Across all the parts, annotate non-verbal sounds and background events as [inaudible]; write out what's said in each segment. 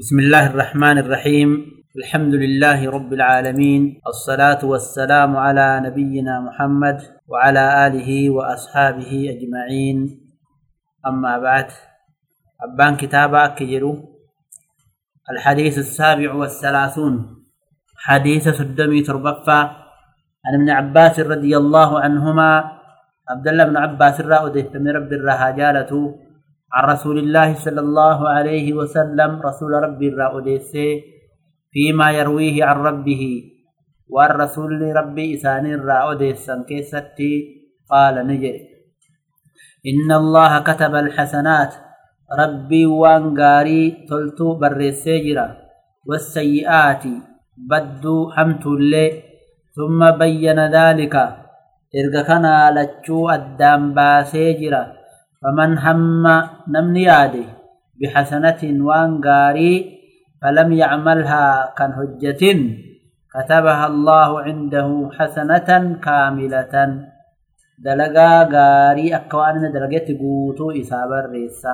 بسم الله الرحمن الرحيم. الحمد لله رب العالمين. الصلاة والسلام على نبينا محمد وعلى آله وأصحابه أجمعين. أما بعد أبان كتابا كجرو الحديث السابع والثلاثون. حديث سدمي تربفا عن ابن عباس رضي الله عنهما. عبد الله بن عباس الرأودي. من رب الرهاجالة. عن رسول الله صلى الله عليه وسلم رسول ربي الرأودي فيما يرويه عن ربه والرسول ربي إسان الرأودي كيستي قال نجري. إن الله كتب الحسنات ربي وانغاري تلتو برسيجرا والسيئات بدو حمت اللي ثم بين ذلك كان لچو الدام باسيجرا فمن هم نمني ياده بحسنة وانغاري فلم يعملها كان هجة كتبها الله عنده حسنة كاملة. دلقا غاري أكوان دلقيت قوتو إساب الرئيسة.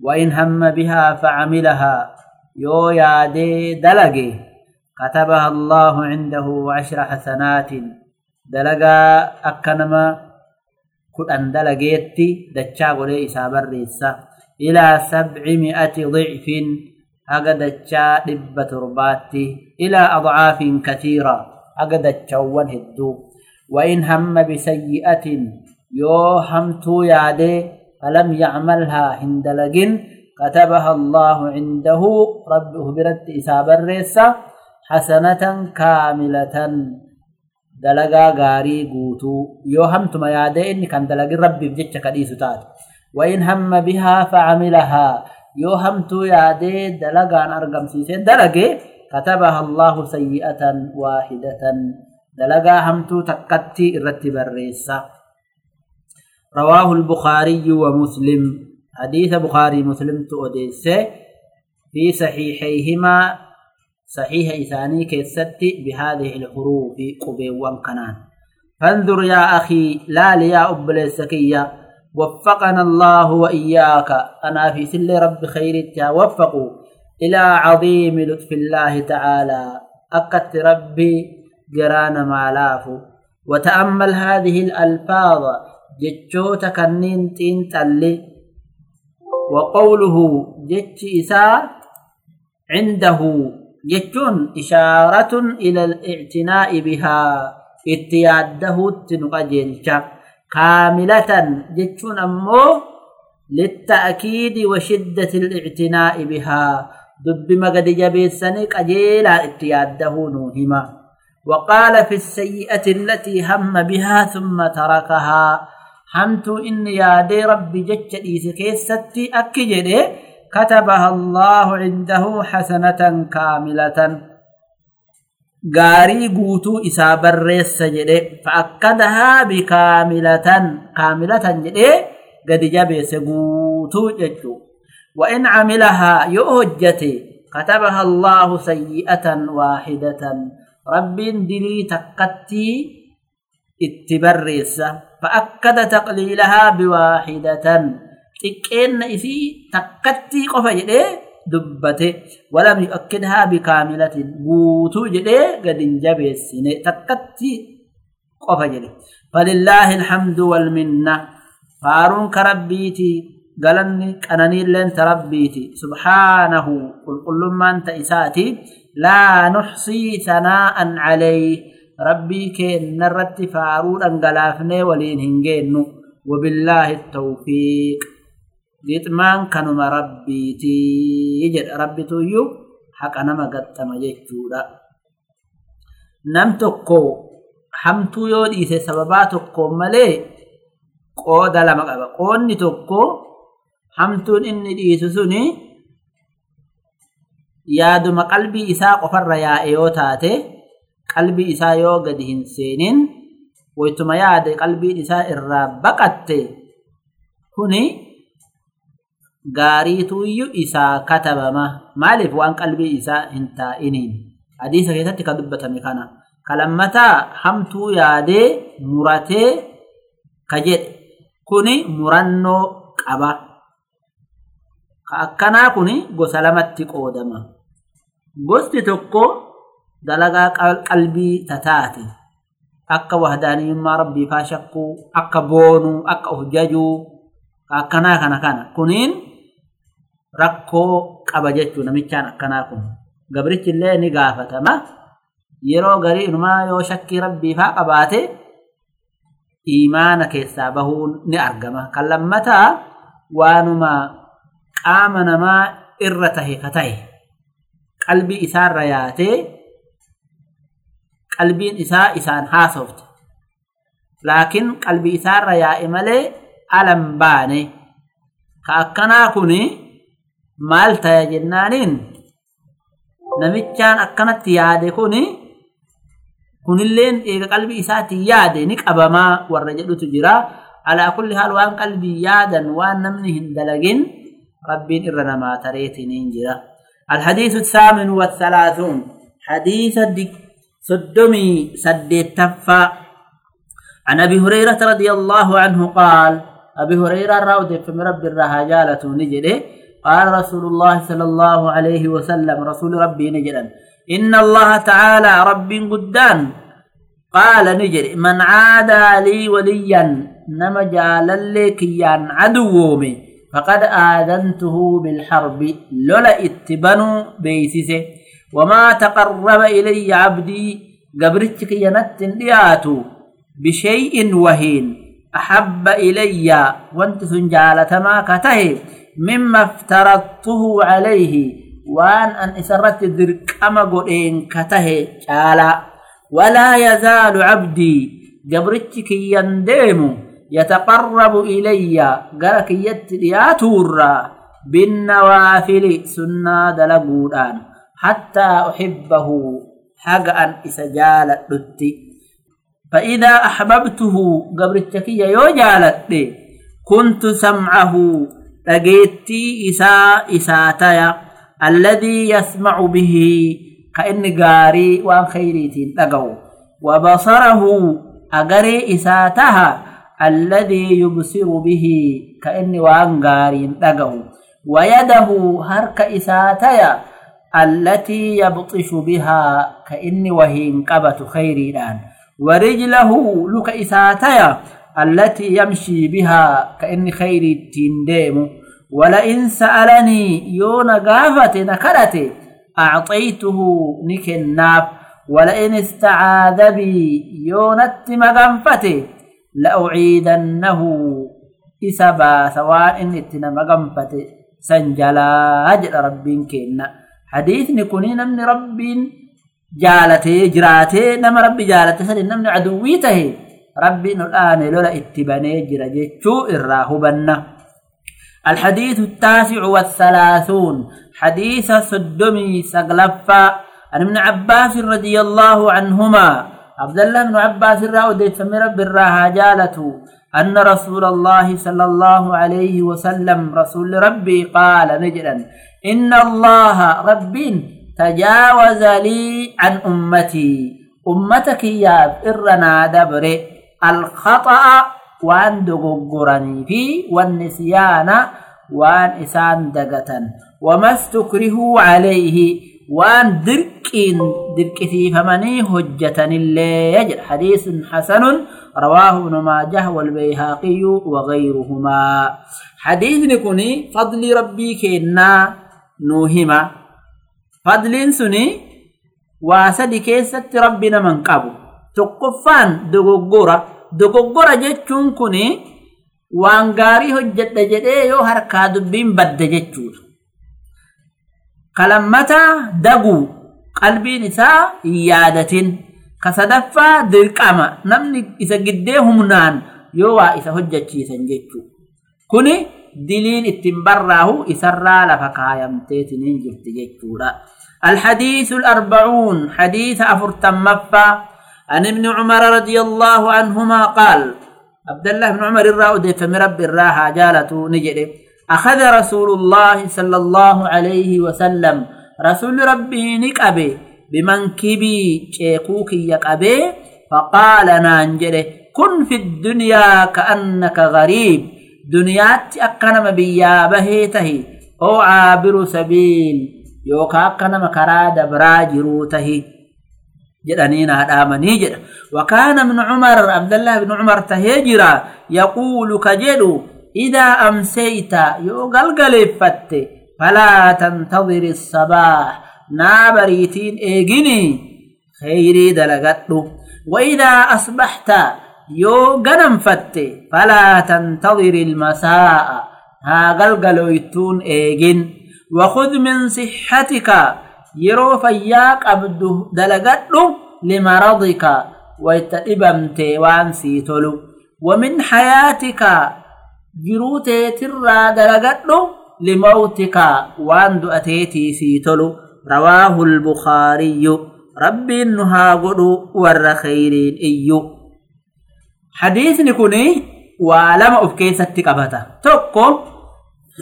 وإن هم بها فعملها يو يادي دلقي كتبها الله عنده عشر حسنات. دلقا أكنما كدن دلقيتي دچا قولي إساب الرئيسة إلى سبعمائة ضعف أقد دچا دب ترباتي إلى أضعاف كثيرة أقد دچوان هدو وإن هم بسيئة يو همتو فلم يعملها هندلقن كتبها الله عنده ربه برد إساب الرئيسة حسنة كاملة دلقا غاري قوتو يو همتم يادي إني كان دلقين ربي بجتش كديسو تات وإن هم بها فعملها يو همتو يادي دلقان أرقم سيسين دلقي كتبها الله سيئة واحدة دلقا همتو تقتي الرتب الرئيسة رواه البخاري ومسلم حديث بخاري مسلم تؤديسه في صحيحيهما صحيح إثاني كيستي بهذه الحروف قبيوان كنان. فانظر يا أخي لا ليا أبليسكية وفقنا الله وإياك. أنا في سل رب خيرك وفقوا إلى عظيم لطف الله تعالى. أكت ربي جران مالافو وتأمل هذه الألفاظ. جتشوت كنين تين تلي. وقوله جتش إساء عنده. جتون إشارة إلى الاعتناء بها اتياده تنقجلش كاملة جتون أمو للتأكيد وشدة الاعتناء بها. دب مقد جبيسنك أجيلا اتياده نوهما. وقال في السيئة التي هم بها ثم تركها حمت إن يادي ربي جتش إيسكيستي أكجده كتبها الله عنده حسنة كاملة. غاري قوتو إساب الرئيس جده فأكدها بكاملة كاملة جده قد جبس قوتو جدو وإن عملها يؤجتي كتبها الله سيئة واحدة. رب دلي تقتي اتبرس فأكد تقليلها بواحدة. Xiqqeenna isii takkattii qofa jedhee dubbate walam yu'akkidhaa bikaamilatin guutuu jedhee gad hin jabeessine takkattii qofa jedhe falillaahi alhamdu walminna faaruun ka rabbiiti galanni qananiilleen ta rabbiiti subhaanahu qulqullummaan ta isaati laa nuxsii sanaa'an calayh rabbii keenna faaruu dhangalaafnee waliin hin geennu وبالله التوفيق gixmaan kanuma rabbiitii jedha. Rabbituyyuu haqa nama gaxxama jechuudha. Nam tokko hamtuu yoo dhiise sababaa tokkoon malee qooda lama qaba. Qoonni tokko hamtuun inni dhiisu suni yaaduma qalbii isaa qofarra yaa'e yoo taate qalbii isaa yoo gadi hin seenin waytuma yaade qalbiin isaa irraa baqatte kuni gaariituyyuu isaa katabama. Maaliif waan qalbii isaa hin taa'iniin? Hadiisa keessatti kan dubbatame kana. Kalammataa hamtuu yaadee muratee ka jedhe. Kuni murannoo qaba. Ka akkanaa kun gosa lamatti qoodama. Gosti tokko dalagaa qalbii tataate. Akka wahdaaniyummaa rabbii faa shakkuu akka boonuu akka of jajuu ka akkanaa kana kana. Kuniin rakkoo qaba jechuu namichaan akkanaa kun. Gabrichi illee ni gaafatama. Yeroo garii inumaa yoo shakkii rabbii faa qabaate imaana keessaa bahuun ni argama. Kan lammataa waanuma qaama namaa irra tahe ka tahe qalbii isaarra yaatee qalbiin isaa isaan haasofte. Laakiin qalbii isaarra yaa'e malee alan baane. Ka akkanaa kun maal taya jennaaniin namichaan akkanatti yaade kun kunilleen eega qalbii isaatiin yaade ni qabamaa warra jedhutu jira alaa kulli haal waan qalbii yaadan waan namni hin dalagin ربين إرنا ما تريتنين جرا الحديث الثامن والثلاثون حديث صدمي سديت تفا عن أبي هريرة رضي الله عنه قال أبي هريرة راود في رب الرهاجالة نجده قال رسول الله صلى الله عليه وسلم رسول ربي نجدا إن الله تعالى رب قدان. قال نجري من عادى لي وليا نما جال لكيان عدوومي فقد آذنته بالحرب لولا اتبنوا بيسسه وما تقرب إلي عبدي قبرتك ينت دياتو بشيء وهين. أحب إلي وانت سنجالة ما كته مما افترضته عليه وان أن إسرت درك أما قدين كته شالا ولا يزال عبدي قبرتك ينديمو يتقرب إلي قالك يتلياتورا بالنوافل سنة دلقودان حتى أحبه حق أن إسجال الدتي. فإذا أحببته قبل التكية يوجالت كنت سمعه لقيتي إساء إساتيا الذي يسمع به كأن قاري وأن خيريتين لقوا وبصره أقري إساتها الذي يبصر به كأن وانغارين لقه ويده هرك إساتيا التي يبطش بها كأن وهين قبت خيري الآن ورجله لك إساتيا التي يمشي بها كأن خيري تنديم. ولئن سألني يون قافة نكرتي أعطيته نكناف ولئن استعاذ بي يونت مغنفتي لأعيدنه إسبا سواء اتنا مغنفت سنجلا أجل ربين كينا حديث نكوني نمني ربين. جالته جراته نم ربي جالته سن نمني عدويته ربي الآن لولا اتباني جرجتشو إراه بنا الحديث التاسع والثلاثون. حديث صدمي سقلفا. عن ابن عباس رضي الله عنهما. عبد الله بن عباس الراود فمن رب الراها جالته أن رسول الله صلى الله عليه وسلم رسول ربي قال نجلا إن الله رب تجاوز لي عن أمتي. أمتك يا إرنا دبر الخطأ وأن دقرني في والنسيان وأن إسان دقة وما استكرهوا عليه وأن دركين دركتي فمني هجة اللي يجر. حديث حسن رواه ابن ماجه والبيهقي وغيرهما. حديث نكوني فضل ربي كنا نوهما. fadliin suni waa sadi keessatti rabbi naman qabu. Tokkoffaan dogoggora. Dogoggora jechuun kuni waan gaarii hojjedha jedhee yoo harkaa dubbiin badde jechuudha. Kalammataa daguu qalbiin isaa hin yaadatin. Kasadaffaa dirqama. Namni isa giddee humnaan yoo waa isa hojjechiisan jechuudha. Kuni diliin ittiin barraahu isarraa lafa kaayamteetiniin jirti jechuudha. الحديث الأربعون حديث أفرتم مفا عن ابن عمر رضي الله عنهما قال عبد الله بن عمر الراود فمرب الراحة جالته نجده أخذ رسول الله صلى الله عليه وسلم رسول ربي نكبه بمنكبي شيكوك يقبه فقال نانجده كن في الدنيا كأنك غريب دنيات أقنم بيابه تهي أو عابر سبيل. يوكا كنما كراد براجرو تهي جدانين آمني جد وكان ابن عمر عبد الله بن عمر تهجرا يقول كجدو إذا أمسيت يو قلقل فت فلا تنتظر الصباح نابريتين إيجني خيري دلقتو وإذا أصبحت يو غنم فت فلا تنتظر المساء ها قلقلو يتون إيجن وخذ من صحتك. يرو فياك أبدو دلقتو لمرضك. ويتئبمت وانسي تلو ومن حياتك. جروتي ترى دلقتو لموتك. وان دؤتيتي سيتلو رواه البخاري. ربي نها قدو ور خيرين إيو. حديثني كوني ولما أفكيسة تقبتا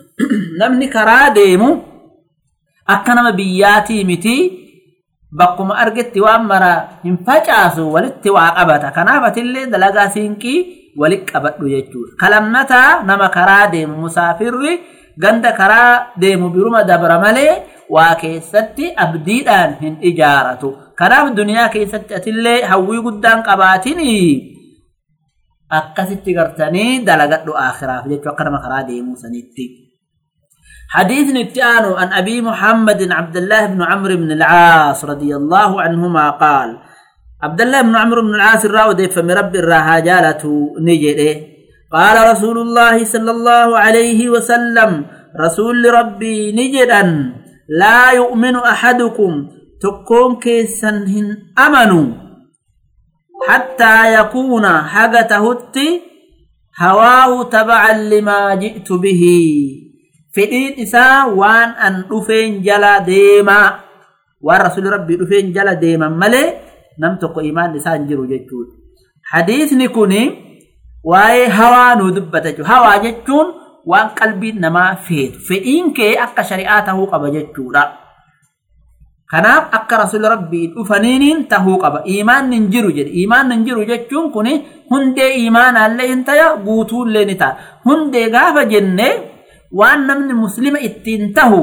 [clears throat] namni karaa deemu akka nama biyyaatii miti bakkuma argetti waan mara hin facaasu walitti waa qabata. Kanaaf atillee dalagaa siinqii walit qabadhu jechuudha. Kalamnataa nama karaa deemu musaafirri ganda karaa deemu biruma dabra malee waa keessatti abdiidhaan hin ijaaratu. Kanaaf duniyaa keessatti atillee hawwii guddaan qabaatinii? Akkasitti gartanii dalagadhu aakhiraaf jechuu akka nama karaa deemuu sanitti حديث نتيانو عن أبي محمد عبد الله بن عمرو بن العاص رضي الله عنهما قال عبد الله بن عمرو بن العاص الراود فمرب الرهاجالة نجده قال رسول الله صلى الله عليه وسلم رسول ربي نجدا لا يؤمن أحدكم تكون كيسن أمنوا حتى يكون حاجة حقتهت هواء تبعا لما جئت به. فديت إسا وان أن رفين جلا ديما. والرسول ربي رفين جلا ديما. مالي نمتق إيمان إسا انجرو جيكون حديث نكوني واي هوا نذبتك هوا جيكون وان قلبي نما فيه فإنك أقا شريعته قبجيكونا Kanaaf akka rasuli rabbii dhufaniiniin tahuu qaba. Imaanni hin jiru jedhe. Imaanni hin jiru jechuun kun hundee imaanaallee hin ta'a guutuullee ni ta'a. Hundee gaafa jennee waan namni muslima ittiin tahu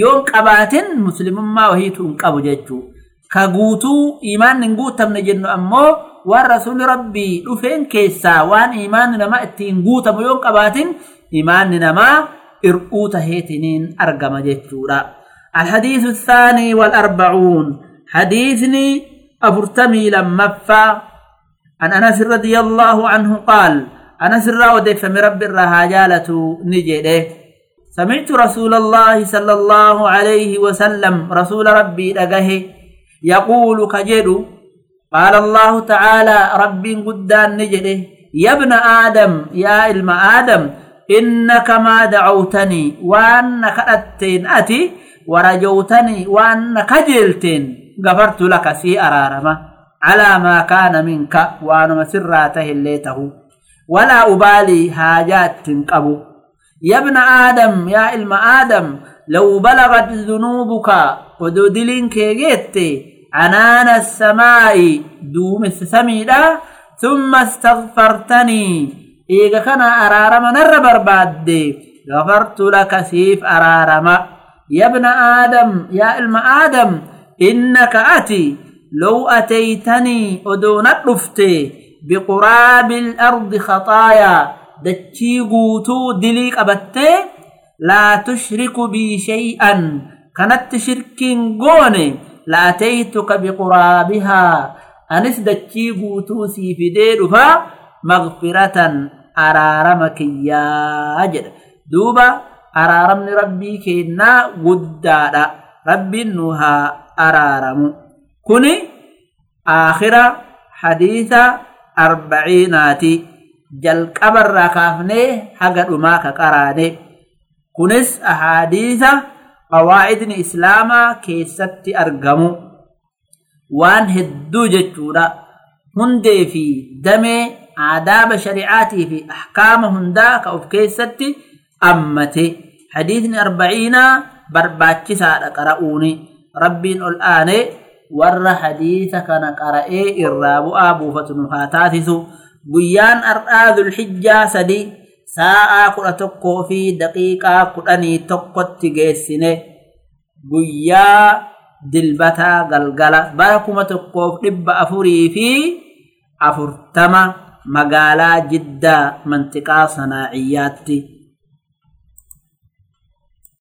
yoon qabaatin muslimummaa wahiitu hin qabu jechuu ka guutuu imaanni hin guutamne jennu ammoo waan rasuuli rabbii dhufeen keessaa waan imaanni namaa ittiin guutamu yoon qabaatin imaanni namaa ir'uu taheetiniin argama jechuudha الحديث الثاني والأربعون. حديثني أفرتمي لمفا عن أنس رضي الله عنه قال أنا سرا وديف مرب الرهاجالة نجده سمعت رسول الله صلى الله عليه وسلم رسول ربي لقه يقول كجد قال الله تعالى ربي قدان نجده يا ابن آدم يا علم آدم إنك ما دعوتني وأنك أتين أتي ورجوتني وأنك جلتين غفرت لك سي أرارما. على ما كان منك وأنا مسراته الليته ولا أبالي حاجات تنقبو يا ابن آدم يا علم آدم لو بلغت ذنوبك ودودلين كيجيت عنان السماء دوم السميدة ثم استغفرتني. إيجا كان أرارم نر برباد. غفرت لك سيف أرارم يا ابن آدم يا علم آدم إنك أتي لو أتيتني أدونت رفتي بقراب الأرض خطايا دتشي قوتو دليك أبتي لا تشرك بي شيئا. كانت شركين قوني لأتيتك بقرابها. أنس دتشي قوتو سيفدي رفا مغفرة أرارمك يا أجر دوبا araaramni rabbii kennaa guddaadha. Rabbiin nu haa araaramu. Kuni aakhira hadiisa arbaciinaati. Jalqabarraa kaafnee haga dhumaa ka qaraane kunis ahaadiisa qawaa'idni islaamaa keessatti argamu. Waan hedduu jechuudha. Hundee fi damee aadaaba shari'aatii fi ahkaama hundaa ka of keessatti ammate. Hadiisni arbaciinaa barbaachisaadha qara'uuni. Rabbiin ol aanee warra hadiisa kana qara'ee irraa bu'aa buufatu nu haa taasisu. Guyyaan ar'aa dhulhijjaa sadi sa'aa kudha tokkoo fi daqiiqaa kudhanii tokkotti geessine guyyaa dilbataa galgala bara kuma tokkoof dhibba afurii fi afurtama magaalaa jiddaa mantiqaa sanaaciyyaatti